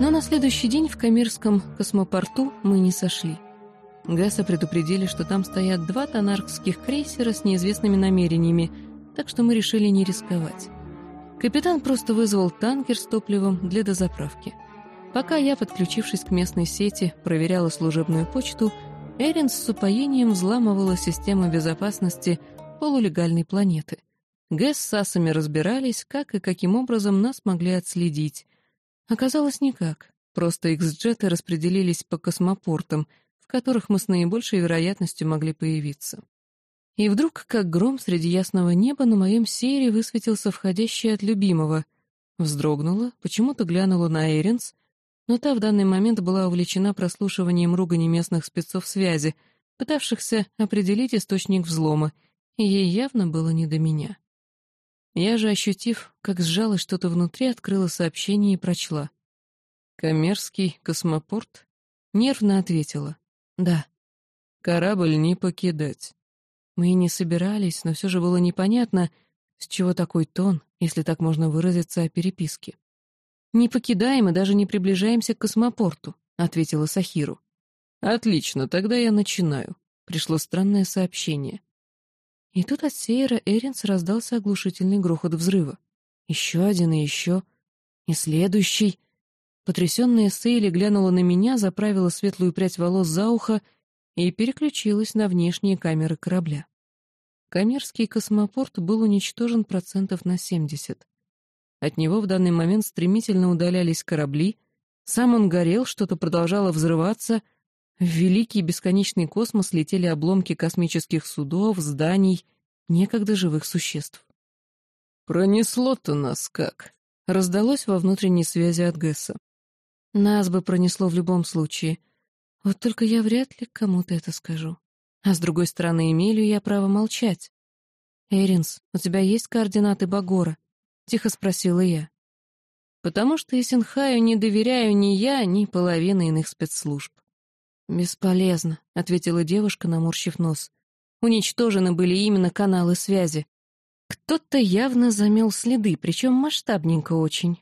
Но на следующий день в Камирском космопорту мы не сошли. Гасса предупредили, что там стоят два тонаркских крейсера с неизвестными намерениями, так что мы решили не рисковать. Капитан просто вызвал танкер с топливом для дозаправки. Пока я, подключившись к местной сети, проверяла служебную почту, Эрин с упоением взламывала систему безопасности полулегальной планеты. Гэс с Сасами разбирались, как и каким образом нас могли отследить. Оказалось, никак. Просто X-джеты распределились по космопортам, в которых мы с наибольшей вероятностью могли появиться. И вдруг, как гром среди ясного неба, на моем сере высветился входящий от любимого. Вздрогнула, почему-то глянула на Эринс, но та в данный момент была увлечена прослушиванием ругани местных спецов связи, пытавшихся определить источник взлома, и ей явно было не до меня. Я же, ощутив, как сжалось что-то внутри, открыла сообщение и прочла. «Коммерский космопорт?» Нервно ответила. «Да». «Корабль не покидать». Мы и не собирались, но все же было непонятно, с чего такой тон, если так можно выразиться о переписке. «Не покидаем и даже не приближаемся к космопорту», — ответила Сахиру. «Отлично, тогда я начинаю», — пришло странное сообщение. И тут от Сейра Эринс раздался оглушительный грохот взрыва. Еще один и еще. И следующий. Потрясенная Сейли глянула на меня, заправила светлую прядь волос за ухо и переключилась на внешние камеры корабля. Камерский космопорт был уничтожен процентов на 70. От него в данный момент стремительно удалялись корабли, сам он горел, что-то продолжало взрываться, в великий бесконечный космос летели обломки космических судов, зданий, некогда живых существ. «Пронесло-то нас как!» — раздалось во внутренней связи от Гесса. «Нас бы пронесло в любом случае. Вот только я вряд ли кому-то это скажу. А с другой стороны, имею я право молчать. «Эринс, у тебя есть координаты Багора?» — тихо спросила я. «Потому что Исенхаю не доверяю ни я, ни половина иных спецслужб». «Бесполезно», — ответила девушка, наморщив нос. «Уничтожены были именно каналы связи. Кто-то явно замел следы, причем масштабненько очень.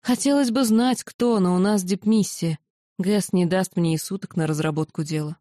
Хотелось бы знать, кто, но у нас дипмиссия. Гэс не даст мне и суток на разработку дела».